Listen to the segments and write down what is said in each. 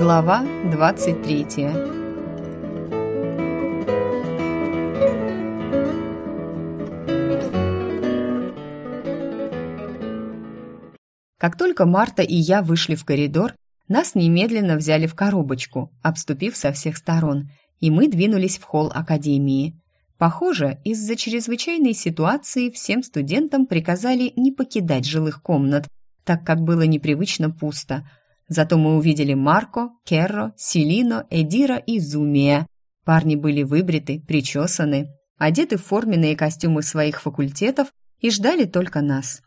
Глава 23 Как только Марта и я вышли в коридор, нас немедленно взяли в коробочку, обступив со всех сторон, и мы двинулись в холл академии. Похоже, из-за чрезвычайной ситуации всем студентам приказали не покидать жилых комнат, так как было непривычно пусто – Зато мы увидели Марко, Керро, Селино, Эдира и Зумия. Парни были выбриты, причесаны, одеты в форменные костюмы своих факультетов и ждали только нас.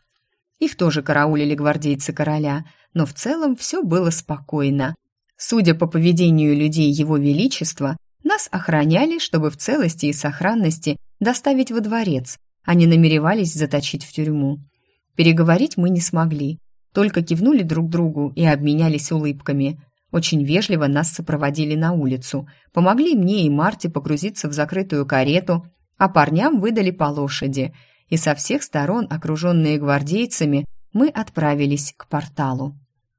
Их тоже караулили гвардейцы короля, но в целом все было спокойно. Судя по поведению людей его величества, нас охраняли, чтобы в целости и сохранности доставить во дворец, а не намеревались заточить в тюрьму. Переговорить мы не смогли, только кивнули друг другу и обменялись улыбками. Очень вежливо нас сопроводили на улицу, помогли мне и Марте погрузиться в закрытую карету, а парням выдали по лошади. И со всех сторон, окруженные гвардейцами, мы отправились к порталу.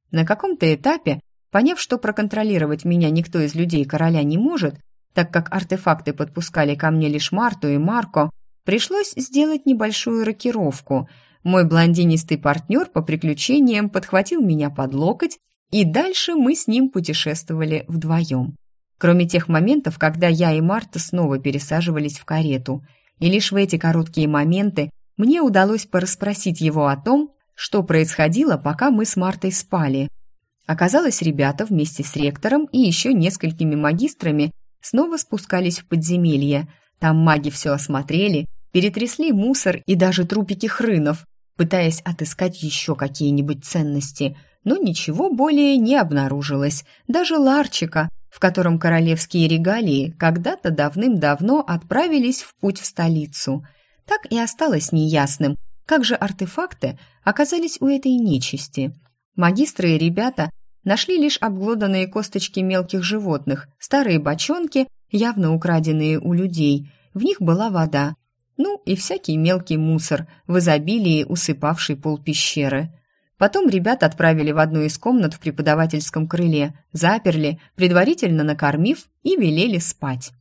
На каком-то этапе, поняв, что проконтролировать меня никто из людей короля не может, так как артефакты подпускали ко мне лишь Марту и Марко, пришлось сделать небольшую рокировку – мой блондинистый партнер по приключениям подхватил меня под локоть, и дальше мы с ним путешествовали вдвоем. Кроме тех моментов, когда я и Марта снова пересаживались в карету. И лишь в эти короткие моменты мне удалось порасспросить его о том, что происходило, пока мы с Мартой спали. Оказалось, ребята вместе с ректором и еще несколькими магистрами снова спускались в подземелье. Там маги все осмотрели, перетрясли мусор и даже трупики хрынов, пытаясь отыскать еще какие-нибудь ценности, но ничего более не обнаружилось, даже ларчика, в котором королевские регалии когда-то давным-давно отправились в путь в столицу. Так и осталось неясным, как же артефакты оказались у этой нечисти. Магистры и ребята нашли лишь обглоданные косточки мелких животных, старые бочонки, явно украденные у людей. В них была вода, ну и всякий мелкий мусор, в изобилии усыпавший пол пещеры. Потом ребят отправили в одну из комнат в преподавательском крыле, заперли, предварительно накормив и велели спать.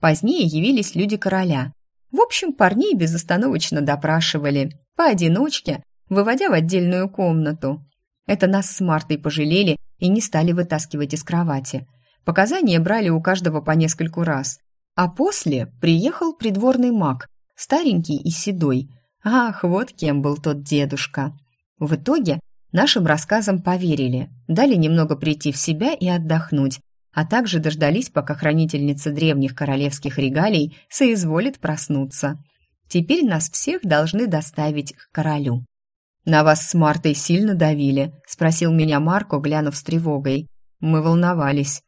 Позднее явились люди короля. В общем, парней безостановочно допрашивали, поодиночке, выводя в отдельную комнату. Это нас с Мартой пожалели и не стали вытаскивать из кровати. Показания брали у каждого по нескольку раз. А после приехал придворный маг, старенький и седой. Ах, вот кем был тот дедушка. В итоге нашим рассказам поверили, дали немного прийти в себя и отдохнуть, а также дождались, пока хранительница древних королевских регалий соизволит проснуться. Теперь нас всех должны доставить к королю. «На вас с Мартой сильно давили?» – спросил меня Марко, глянув с тревогой. Мы волновались.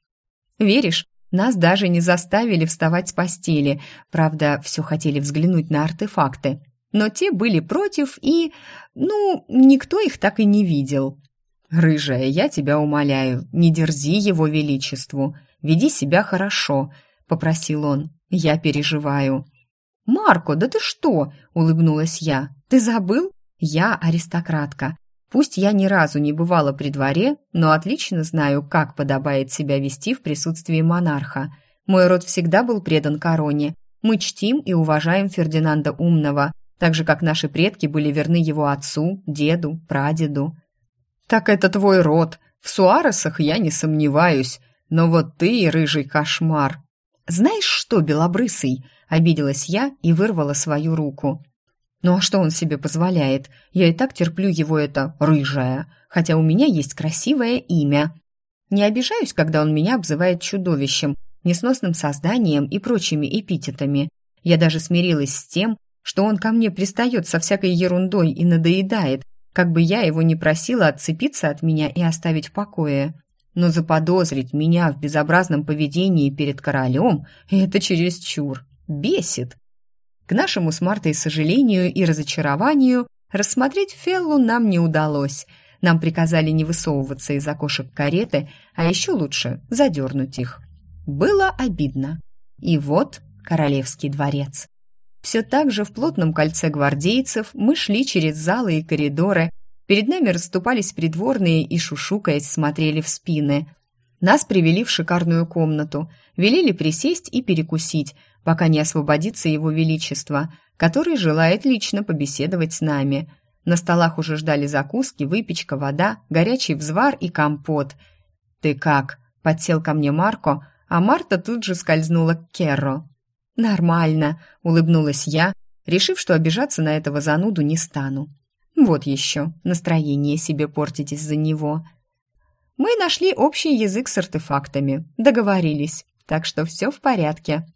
«Веришь, нас даже не заставили вставать с постели, правда, все хотели взглянуть на артефакты. Но те были против и... ну, никто их так и не видел. «Рыжая, я тебя умоляю, не дерзи его величеству, веди себя хорошо», — попросил он. «Я переживаю». «Марко, да ты что?» — улыбнулась я. «Ты забыл? Я аристократка. Пусть я ни разу не бывала при дворе, но отлично знаю, как подобает себя вести в присутствии монарха. Мой род всегда был предан короне. Мы чтим и уважаем Фердинанда Умного, так же, как наши предки были верны его отцу, деду, прадеду. «Так это твой род. В Суаресах я не сомневаюсь. Но вот ты, рыжий кошмар!» «Знаешь что, белобрысый?» — обиделась я и вырвала свою руку. Ну а что он себе позволяет? Я и так терплю его это «рыжая», хотя у меня есть красивое имя. Не обижаюсь, когда он меня обзывает чудовищем, несносным созданием и прочими эпитетами. Я даже смирилась с тем, что он ко мне пристает со всякой ерундой и надоедает, как бы я его не просила отцепиться от меня и оставить в покое. Но заподозрить меня в безобразном поведении перед королем – это чересчур. Бесит. К нашему с Мартой сожалению и разочарованию рассмотреть Феллу нам не удалось. Нам приказали не высовываться из окошек кареты, а еще лучше задернуть их. Было обидно. И вот королевский дворец. Все так же в плотном кольце гвардейцев мы шли через залы и коридоры. Перед нами расступались придворные и, шушукаясь, смотрели в спины. Нас привели в шикарную комнату, велели присесть и перекусить, пока не освободится его величество, который желает лично побеседовать с нами. На столах уже ждали закуски, выпечка, вода, горячий взвар и компот. «Ты как?» – подсел ко мне Марко, а Марта тут же скользнула к Керро. «Нормально», – улыбнулась я, решив, что обижаться на этого зануду не стану. «Вот еще, настроение себе портить из-за него». Мы нашли общий язык с артефактами, договорились, так что все в порядке.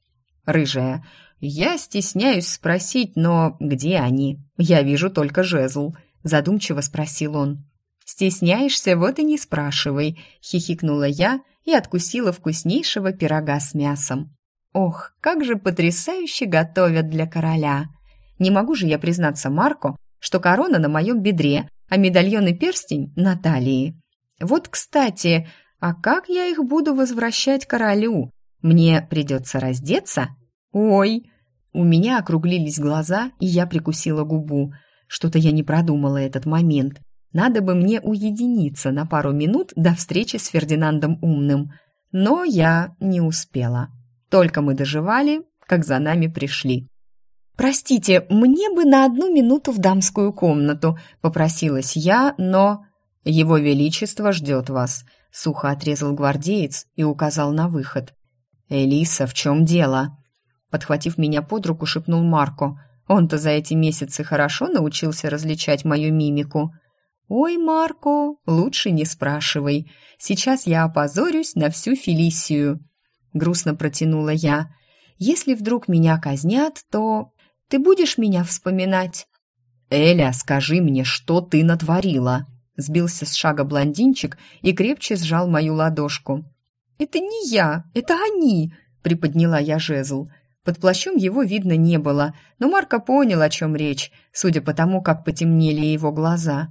Рыжая, я стесняюсь спросить, но где они? Я вижу только жезл, задумчиво спросил он. Стесняешься, вот и не спрашивай, хихикнула я и откусила вкуснейшего пирога с мясом. Ох, как же потрясающе готовят для короля. Не могу же я признаться Марко, что корона на моем бедре, а медальон и перстень на талии. Вот, кстати, а как я их буду возвращать королю? Мне придется раздеться? Ой! У меня округлились глаза, и я прикусила губу. Что-то я не продумала этот момент. Надо бы мне уединиться на пару минут до встречи с Фердинандом Умным. Но я не успела. Только мы доживали, как за нами пришли. «Простите, мне бы на одну минуту в дамскую комнату», — попросилась я, но... «Его Величество ждет вас», — сухо отрезал гвардеец и указал на выход. «Элиса, в чем дело?» Подхватив меня под руку, шепнул Марко. Он-то за эти месяцы хорошо научился различать мою мимику. «Ой, Марко, лучше не спрашивай. Сейчас я опозорюсь на всю Фелисию». Грустно протянула я. «Если вдруг меня казнят, то ты будешь меня вспоминать?» «Эля, скажи мне, что ты натворила?» Сбился с шага блондинчик и крепче сжал мою ладошку. «Это не я, это они!» — приподняла я жезл. Под плащом его видно не было, но Марко понял, о чем речь, судя по тому, как потемнели его глаза.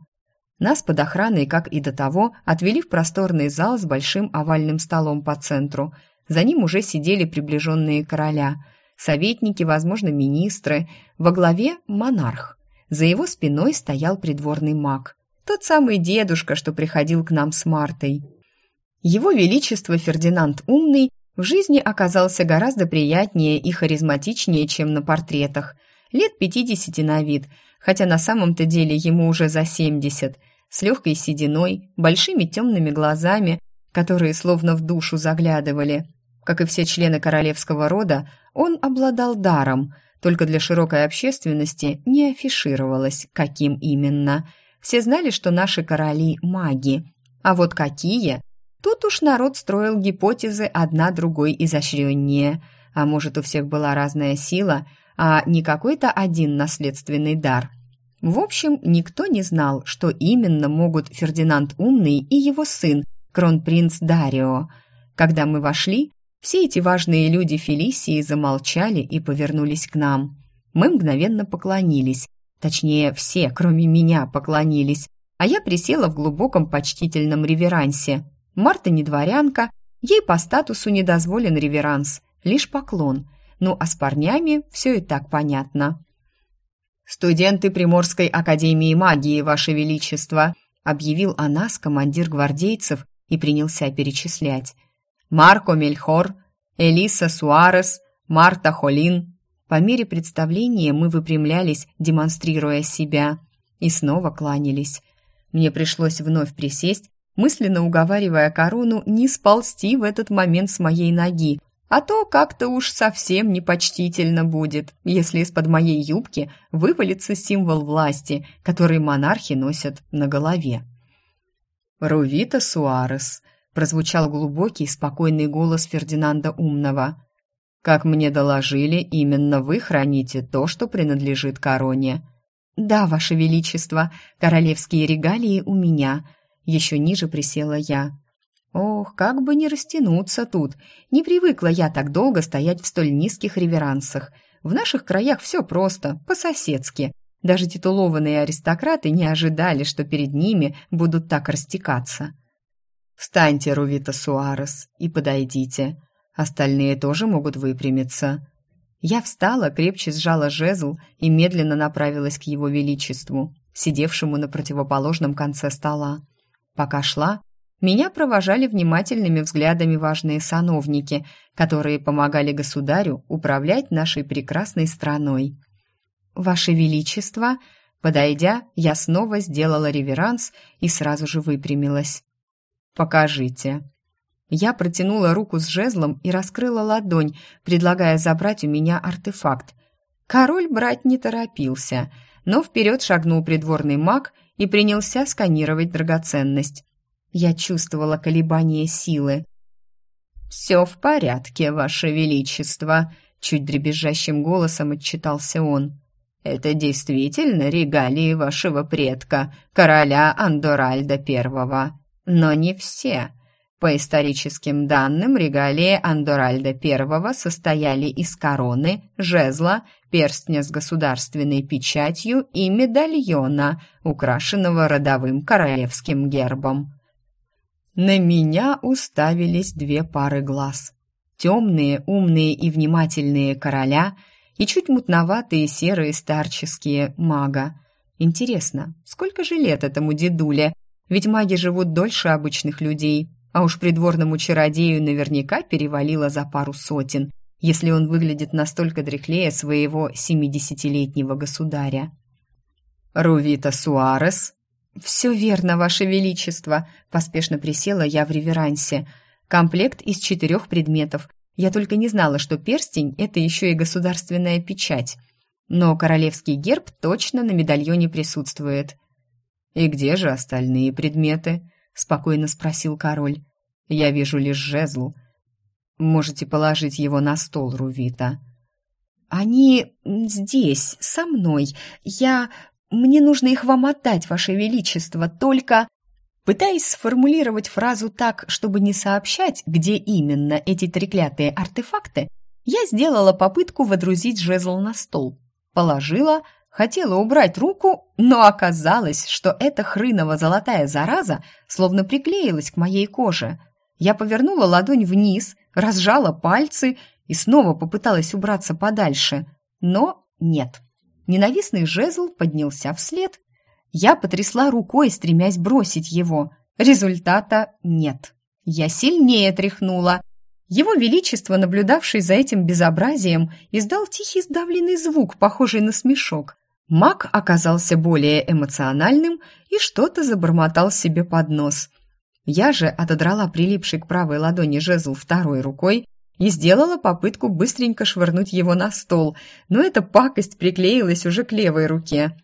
Нас под охраной, как и до того, отвели в просторный зал с большим овальным столом по центру. За ним уже сидели приближенные короля, советники, возможно, министры, во главе монарх. За его спиной стоял придворный маг. Тот самый дедушка, что приходил к нам с Мартой. Его Величество Фердинанд Умный в жизни оказался гораздо приятнее и харизматичнее, чем на портретах. Лет пятидесяти на вид, хотя на самом-то деле ему уже за семьдесят, с легкой сединой, большими темными глазами, которые словно в душу заглядывали. Как и все члены королевского рода, он обладал даром, только для широкой общественности не афишировалось, каким именно – все знали, что наши короли – маги. А вот какие? Тут уж народ строил гипотезы одна другой изощреннее. А может, у всех была разная сила, а не какой-то один наследственный дар. В общем, никто не знал, что именно могут Фердинанд Умный и его сын, кронпринц Дарио. Когда мы вошли, все эти важные люди Фелисии замолчали и повернулись к нам. Мы мгновенно поклонились, Точнее, все, кроме меня, поклонились, а я присела в глубоком почтительном реверансе. Марта не дворянка, ей по статусу не дозволен реверанс, лишь поклон. Ну, а с парнями все и так понятно. «Студенты Приморской академии магии, Ваше Величество», объявил о нас командир гвардейцев и принялся перечислять. «Марко Мельхор, Элиса Суарес, Марта Холин, по мере представления мы выпрямлялись, демонстрируя себя, и снова кланялись. Мне пришлось вновь присесть, мысленно уговаривая корону не сползти в этот момент с моей ноги, а то как-то уж совсем непочтительно будет, если из-под моей юбки вывалится символ власти, который монархи носят на голове. «Рувита Суарес», — прозвучал глубокий, спокойный голос Фердинанда Умного. Как мне доложили, именно вы храните то, что принадлежит короне. Да, ваше величество, королевские регалии у меня. Еще ниже присела я. Ох, как бы не растянуться тут. Не привыкла я так долго стоять в столь низких реверансах. В наших краях все просто, по-соседски. Даже титулованные аристократы не ожидали, что перед ними будут так растекаться. «Встаньте, Рувита Суарес, и подойдите», Остальные тоже могут выпрямиться. Я встала, крепче сжала жезл и медленно направилась к его величеству, сидевшему на противоположном конце стола. Пока шла, Меня провожали внимательными взглядами важные сановники, которые помогали государю управлять нашей прекрасной страной. «Ваше Величество!» Подойдя, я снова сделала реверанс и сразу же выпрямилась. «Покажите». Я протянула руку с жезлом и раскрыла ладонь, предлагая забрать у меня артефакт. Король брать не торопился, но вперед шагнул придворный маг и принялся сканировать драгоценность. Я чувствовала колебание силы. «Все в порядке, Ваше Величество», — чуть дребезжащим голосом отчитался он. «Это действительно регалии вашего предка, короля Андоральда Первого. Но не все. По историческим данным, регалии Андоральда I состояли из короны, жезла, перстня с государственной печатью и медальона, украшенного родовым королевским гербом. На меня уставились две пары глаз. Темные, умные и внимательные короля и чуть мутноватые серые старческие мага. Интересно, сколько же лет этому дедуле? Ведь маги живут дольше обычных людей, а уж придворному чародею наверняка перевалило за пару сотен, если он выглядит настолько дряхлее своего семидесятилетнего государя. «Рувита Суарес», «Все верно, Ваше Величество», — поспешно присела я в реверансе. «Комплект из четырех предметов. Я только не знала, что перстень — это еще и государственная печать. Но королевский герб точно на медальоне присутствует». «И где же остальные предметы?» — спокойно спросил король. «Я вижу лишь жезл. Можете положить его на стол, Рувита». «Они здесь, со мной. Я...» «Мне нужно их вам отдать, Ваше Величество, только...» Пытаясь сформулировать фразу так, чтобы не сообщать, где именно эти треклятые артефакты, я сделала попытку водрузить жезл на стол. Положила, хотела убрать руку, но оказалось, что эта хрыново-золотая зараза словно приклеилась к моей коже. Я повернула ладонь вниз, разжала пальцы и снова попыталась убраться подальше, но нет. Ненавистный жезл поднялся вслед. Я потрясла рукой, стремясь бросить его. Результата нет. Я сильнее тряхнула. Его Величество, наблюдавший за этим безобразием, издал тихий сдавленный звук, похожий на смешок. Маг оказался более эмоциональным и что-то забормотал себе под нос. Я же отодрала прилипший к правой ладони жезл второй рукой и сделала попытку быстренько швырнуть его на стол, но эта пакость приклеилась уже к левой руке.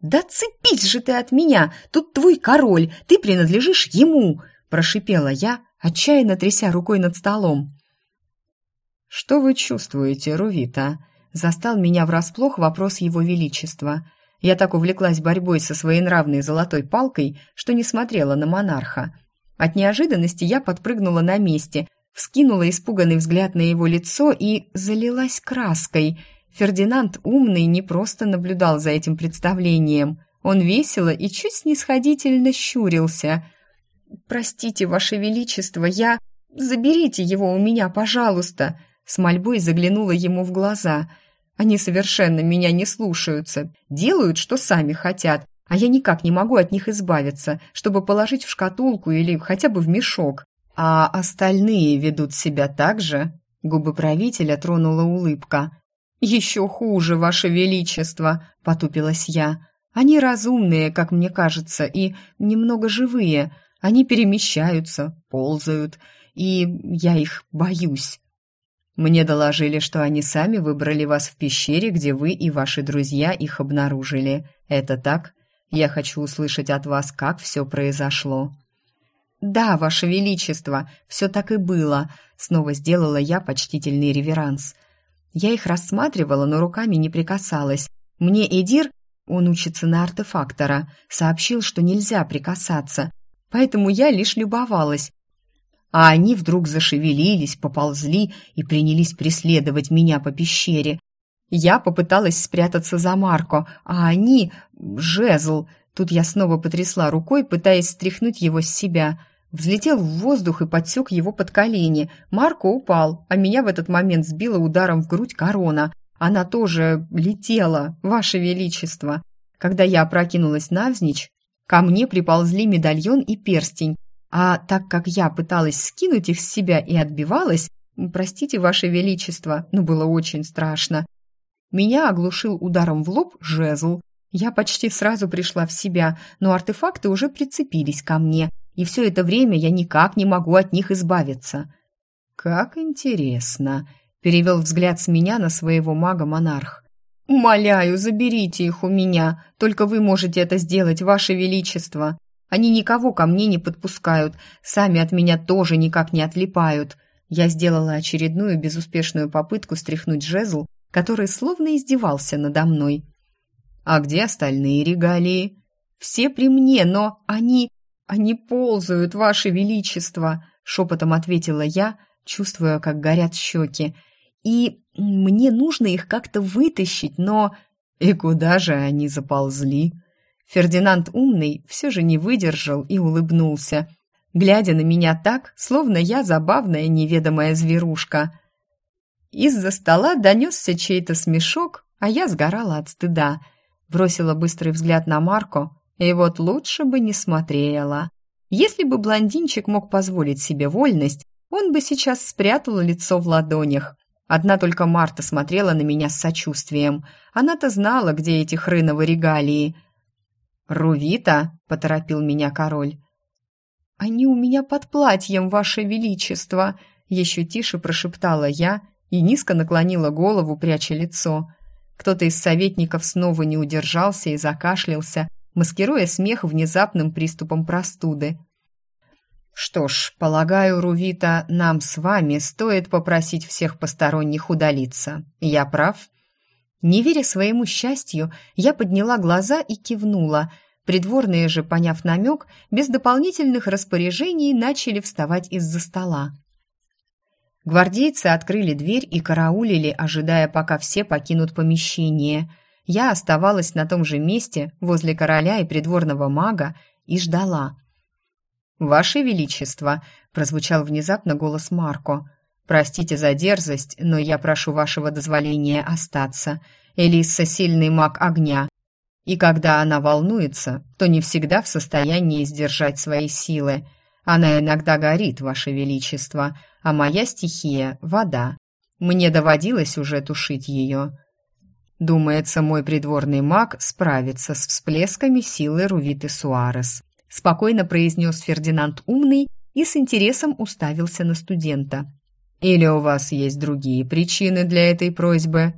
«Да цепись же ты от меня! Тут твой король, ты принадлежишь ему!» – прошипела я, отчаянно тряся рукой над столом. «Что вы чувствуете, Рувита?» – застал меня врасплох вопрос его величества. Я так увлеклась борьбой со своей нравной золотой палкой, что не смотрела на монарха. От неожиданности я подпрыгнула на месте – вскинула испуганный взгляд на его лицо и залилась краской. Фердинанд умный не просто наблюдал за этим представлением. Он весело и чуть снисходительно щурился. «Простите, Ваше Величество, я... Заберите его у меня, пожалуйста!» С мольбой заглянула ему в глаза. «Они совершенно меня не слушаются, делают, что сами хотят, а я никак не могу от них избавиться, чтобы положить в шкатулку или хотя бы в мешок. «А остальные ведут себя так же?» Губы правителя тронула улыбка. «Еще хуже, Ваше Величество!» — потупилась я. «Они разумные, как мне кажется, и немного живые. Они перемещаются, ползают, и я их боюсь». Мне доложили, что они сами выбрали вас в пещере, где вы и ваши друзья их обнаружили. Это так? Я хочу услышать от вас, как все произошло. «Да, Ваше Величество, все так и было», — снова сделала я почтительный реверанс. Я их рассматривала, но руками не прикасалась. Мне Эдир, он учится на артефактора, сообщил, что нельзя прикасаться, поэтому я лишь любовалась. А они вдруг зашевелились, поползли и принялись преследовать меня по пещере. Я попыталась спрятаться за Марко, а они... Жезл... Тут я снова потрясла рукой, пытаясь стряхнуть его с себя. Взлетел в воздух и подсек его под колени. Марко упал, а меня в этот момент сбила ударом в грудь корона. Она тоже летела, Ваше Величество. Когда я опрокинулась навзничь, ко мне приползли медальон и перстень. А так как я пыталась скинуть их с себя и отбивалась, простите, ваше величество, но было очень страшно. Меня оглушил ударом в лоб жезл. Я почти сразу пришла в себя, но артефакты уже прицепились ко мне, и все это время я никак не могу от них избавиться. «Как интересно», — перевел взгляд с меня на своего мага-монарх. «Умоляю, заберите их у меня, только вы можете это сделать, ваше величество. Они никого ко мне не подпускают, сами от меня тоже никак не отлипают». Я сделала очередную безуспешную попытку стряхнуть жезл, который словно издевался надо мной. «А где остальные регалии?» «Все при мне, но они... они ползают, ваше величество!» шепотом ответила я, чувствуя, как горят щеки. «И мне нужно их как-то вытащить, но...» «И куда же они заползли?» Фердинанд умный все же не выдержал и улыбнулся, глядя на меня так, словно я забавная неведомая зверушка. Из-за стола донесся чей-то смешок, а я сгорала от стыда. Бросила быстрый взгляд на Марко, и вот лучше бы не смотрела. Если бы блондинчик мог позволить себе вольность, он бы сейчас спрятал лицо в ладонях. Одна только Марта смотрела на меня с сочувствием. Она-то знала, где эти хрыновы регалии — «Рувита!» — поторопил меня король. «Они у меня под платьем, ваше величество!» — еще тише прошептала я и низко наклонила голову, пряча лицо. Кто-то из советников снова не удержался и закашлялся, маскируя смех внезапным приступом простуды. «Что ж, полагаю, Рувита, нам с вами стоит попросить всех посторонних удалиться. Я прав?» Не веря своему счастью, я подняла глаза и кивнула. Придворные же, поняв намек, без дополнительных распоряжений начали вставать из-за стола. Гвардейцы открыли дверь и караулили, ожидая, пока все покинут помещение. Я оставалась на том же месте, возле короля и придворного мага, и ждала. «Ваше Величество!» – прозвучал внезапно голос Марко – Простите за дерзость, но я прошу вашего дозволения остаться. Элисса – сильный маг огня, и когда она волнуется, то не всегда в состоянии сдержать свои силы. Она иногда горит, ваше величество, а моя стихия – вода. Мне доводилось уже тушить ее. Думается, мой придворный маг справится с всплесками силы Рувиты Суарес. Спокойно произнес Фердинанд Умный и с интересом уставился на студента. Или у вас есть другие причины для этой просьбы?»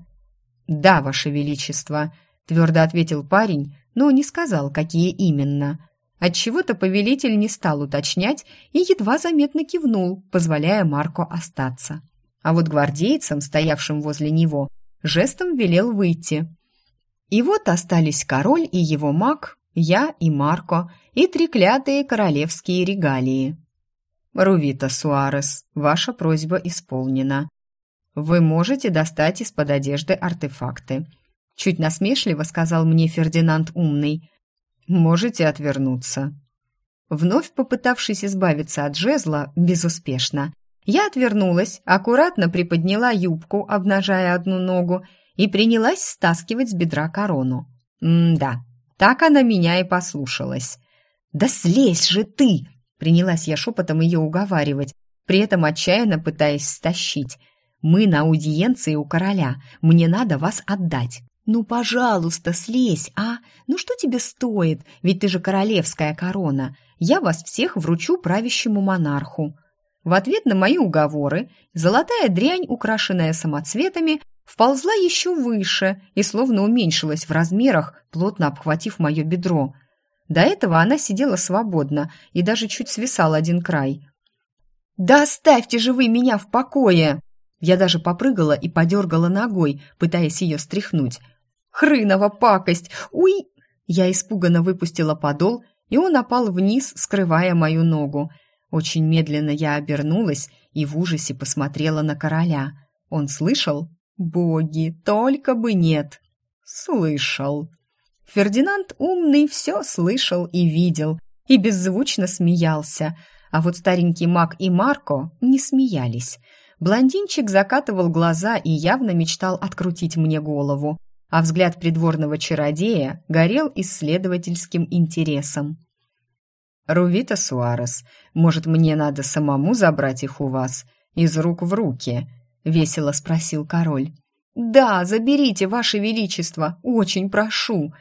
«Да, ваше величество», — твердо ответил парень, но не сказал, какие именно. Отчего-то повелитель не стал уточнять и едва заметно кивнул, позволяя Марко остаться. А вот гвардейцам, стоявшим возле него, жестом велел выйти. И вот остались король и его маг, я и Марко, и треклятые королевские регалии. «Рувита Суарес, ваша просьба исполнена. Вы можете достать из-под одежды артефакты». Чуть насмешливо сказал мне Фердинанд Умный. «Можете отвернуться». Вновь попытавшись избавиться от жезла, безуспешно. Я отвернулась, аккуратно приподняла юбку, обнажая одну ногу, и принялась стаскивать с бедра корону. М-да, так она меня и послушалась. «Да слезь же ты!» Принялась я шепотом ее уговаривать, при этом отчаянно пытаясь стащить. «Мы на аудиенции у короля. Мне надо вас отдать». «Ну, пожалуйста, слезь, а? Ну что тебе стоит? Ведь ты же королевская корона. Я вас всех вручу правящему монарху». В ответ на мои уговоры золотая дрянь, украшенная самоцветами, вползла еще выше и словно уменьшилась в размерах, плотно обхватив мое бедро – до этого она сидела свободно и даже чуть свисал один край. «Да оставьте же вы меня в покое!» Я даже попрыгала и подергала ногой, пытаясь ее стряхнуть. «Хрынова пакость! Уй!» Я испуганно выпустила подол, и он опал вниз, скрывая мою ногу. Очень медленно я обернулась и в ужасе посмотрела на короля. Он слышал? Боги, только бы нет. Слышал. Фердинанд умный все слышал и видел, и беззвучно смеялся, а вот старенький маг и Марко не смеялись. Блондинчик закатывал глаза и явно мечтал открутить мне голову, а взгляд придворного чародея горел исследовательским интересом. «Рувита Суарес, может, мне надо самому забрать их у вас? Из рук в руки?» — весело спросил король. «Да, заберите, ваше величество, очень прошу!»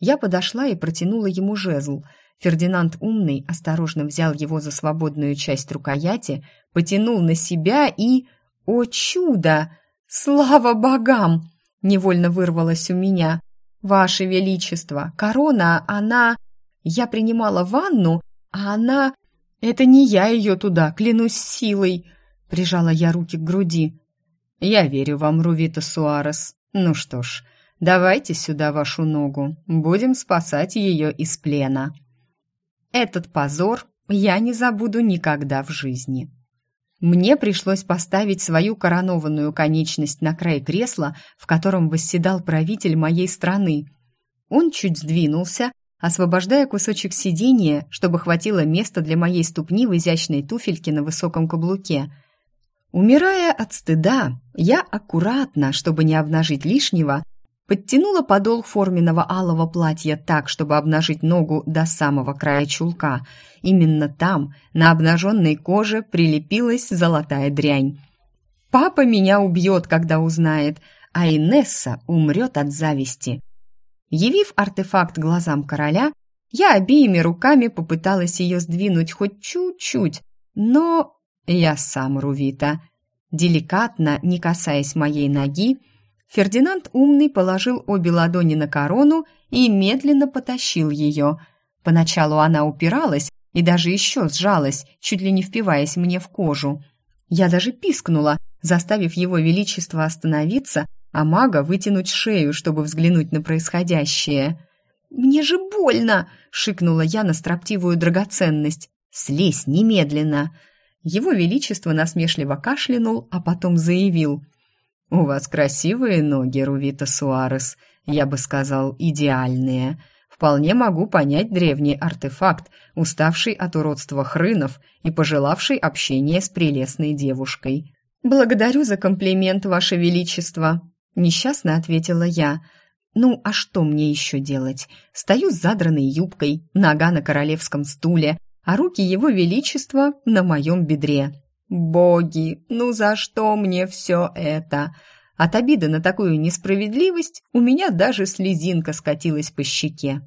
Я подошла и протянула ему жезл. Фердинанд Умный осторожно взял его за свободную часть рукояти, потянул на себя и... О чудо! Слава богам! Невольно вырвалось у меня. «Ваше Величество, корона, она...» Я принимала ванну, а она... Это не я ее туда, клянусь силой. Прижала я руки к груди. Я верю вам, Рувита Суарес. Ну что ж, давайте сюда вашу ногу. Будем спасать ее из плена. Этот позор я не забуду никогда в жизни. Мне пришлось поставить свою коронованную конечность на край кресла, в котором восседал правитель моей страны. Он чуть сдвинулся, освобождая кусочек сиденья, чтобы хватило места для моей ступни в изящной туфельке на высоком каблуке. Умирая от стыда, я аккуратно, чтобы не обнажить лишнего, подтянула подол форменного алого платья так, чтобы обнажить ногу до самого края чулка. Именно там, на обнаженной коже, прилепилась золотая дрянь. Папа меня убьет, когда узнает, а Инесса умрет от зависти. Явив артефакт глазам короля, я обеими руками попыталась ее сдвинуть хоть чуть-чуть, но я сам Рувита. Деликатно, не касаясь моей ноги, Фердинанд Умный положил обе ладони на корону и медленно потащил ее. Поначалу она упиралась и даже еще сжалась, чуть ли не впиваясь мне в кожу. Я даже пискнула, заставив его величество остановиться а мага вытянуть шею, чтобы взглянуть на происходящее. «Мне же больно!» — шикнула я на строптивую драгоценность. «Слезь немедленно!» Его Величество насмешливо кашлянул, а потом заявил. «У вас красивые ноги, Рувита Суарес, я бы сказал, идеальные. Вполне могу понять древний артефакт, уставший от уродства хрынов и пожелавший общения с прелестной девушкой. Благодарю за комплимент, Ваше Величество!» Несчастно ответила я. Ну, а что мне еще делать? Стою с задранной юбкой, нога на королевском стуле, а руки его величества на моем бедре. Боги, ну за что мне все это? От обиды на такую несправедливость у меня даже слезинка скатилась по щеке.